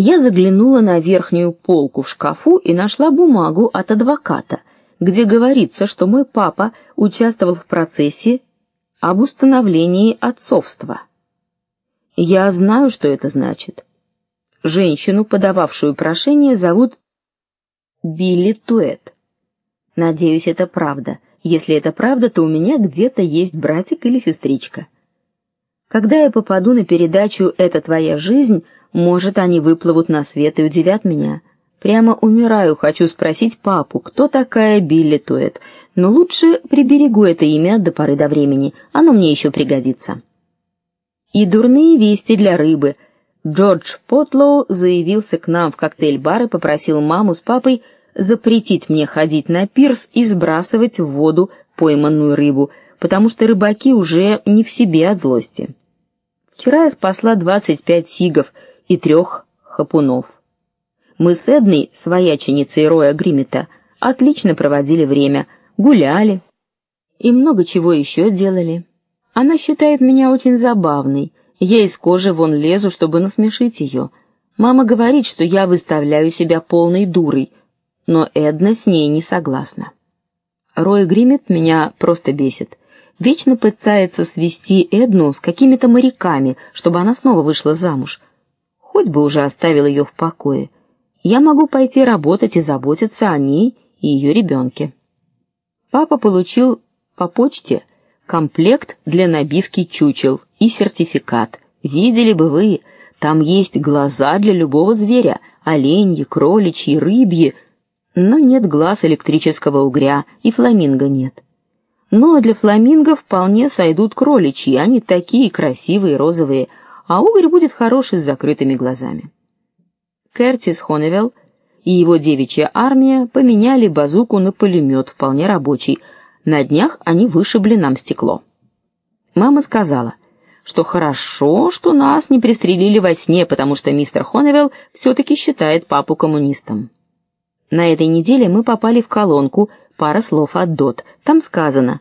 Я заглянула на верхнюю полку в шкафу и нашла бумагу от адвоката, где говорится, что мой папа участвовал в процессе об установлении отцовства. Я знаю, что это значит. Женщину, подававшую прошение, зовут Билли Туэт. Надеюсь, это правда. Если это правда, то у меня где-то есть братик или сестричка. Когда я попаду на передачу Это твоя жизнь, может, они выплывут на свет и удивят меня. Прямо умираю, хочу спросить папу, кто такая Билли Туэт. Но лучше приберегу это имя до поры до времени. Оно мне еще пригодится. И дурные вести для рыбы. Джордж Потлоу заявился к нам в коктейль-бар и попросил маму с папой запретить мне ходить на пирс и сбрасывать в воду пойманную рыбу, потому что рыбаки уже не в себе от злости. Вчера я спасла 25 сигов и трех хапунов. Мы с Эдной, свояченицей Роя Гримета, отлично проводили время, гуляли и много чего еще делали. Она считает меня очень забавной. Я из кожи вон лезу, чтобы насмешить ее. Мама говорит, что я выставляю себя полной дурой, но Эдна с ней не согласна. Рой Гримет меня просто бесит. Вечно пытается свести Эдну с какими-то моряками, чтобы она снова вышла замуж. Хоть бы уже оставил ее в покое. Я могу пойти работать и заботиться о ней и ее ребенке. Папа получил по почте комплект для набивки чучел и сертификат. Видели бы вы, там есть глаза для любого зверя: оленьи, кроличьи, рыбьи, но нет глаз электрического угря, и фламинго нет. Но для фламинго вполне сойдут кроличьи, они такие красивые, розовые, а угорь будет хороший с закрытыми глазами. Кертис Хоневелл и его девичья армия поменяли базуку на пулемет, вполне рабочий. На днях они вышибли нам стекло. Мама сказала, что хорошо, что нас не пристрелили во сне, потому что мистер Хоневелл все таки считает папу коммунистом. На этой неделе мы попали в колонку Пара слов от Дот. Там сказано: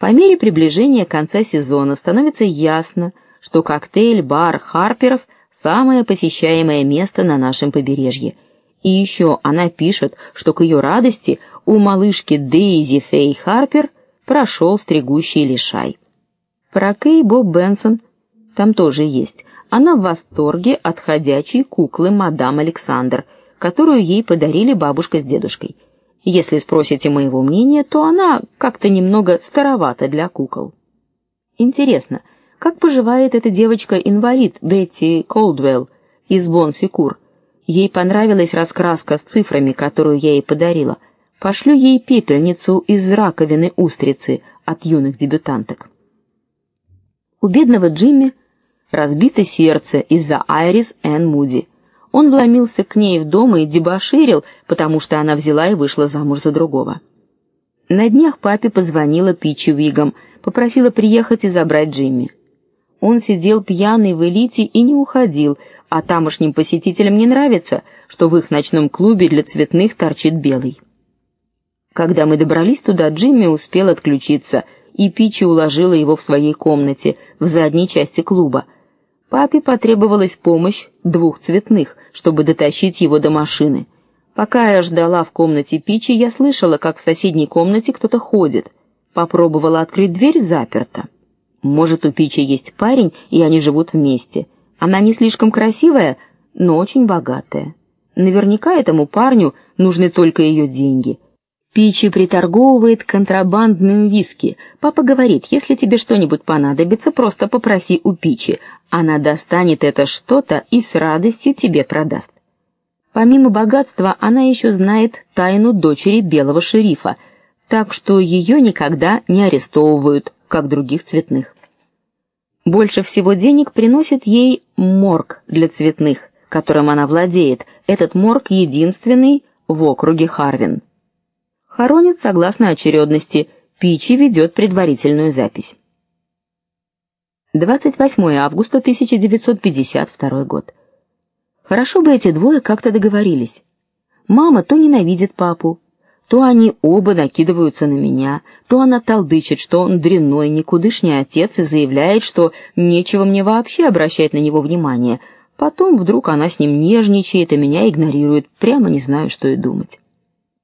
по мере приближения конца сезона становится ясно, что коктейль-бар Харперов самое посещаемое место на нашем побережье. И еще она пишет, что к ее радости у малышки Дейзи Фей Харпер прошел стригущий лишай. Про Кей Боб Бенсон там тоже есть. Она в восторге от ходячей куклы мадам Александр, которую ей подарили бабушка с дедушкой. Если спросите моего мнения, то она как-то немного старовата для кукол. Интересно, как поживает эта девочка-инвалид Бетти Колдвелл из Бонсикур? Ей понравилась раскраска с цифрами, которую я ей подарила. Пошлю ей пепельницу из раковины устрицы от юных дебютанток. У бедного Джимми разбито сердце из-за Айрис Энн Муди. Он вломился к ней в дом и дебоширил, потому что она взяла и вышла замуж за другого. На днях папе позвонила Пичи Уигом, попросила приехать и забрать Джимми. Он сидел пьяный в элите и не уходил, а тамошним посетителям не нравится, что в их ночном клубе для цветных торчит белый. Когда мы добрались туда, Джимми успел отключиться, и Пичи уложила его в своей комнате в задней части клуба. Папе потребовалась помощь двух цветных, чтобы дотащить его до машины. Пока я ждала в комнате Пичи, я слышала, как в соседней комнате кто-то ходит. Попробовала открыть дверь, заперта. Может, у Пичи есть парень, и они живут вместе. Она не слишком красивая, но очень богатая. Наверняка этому парню нужны только ее деньги. Пичи приторговывает контрабандным виски. Папа говорит: "Если тебе что-нибудь понадобится, просто попроси у Пичи. Она достанет это что-то и с радостью тебе продаст". Помимо богатства, она еще знает тайну дочери белого шерифа, так что ее никогда не арестовывают, как других цветных. Больше всего денег приносит ей морг для цветных, которым она владеет. Этот морг единственный в округе Харвин. Хоронит согласно очередности. Пичи ведет предварительную запись. 28 августа 1952 год. Хорошо бы эти двое как-то договорились. Мама то ненавидит папу, то они оба накидываются на меня, то она толдычит, что он дрянной, никудышний отец и заявляет, что нечего мне вообще обращать на него внимание. Потом вдруг она с ним нежничает, а меня игнорирует. Прямо не знаю, что и думать.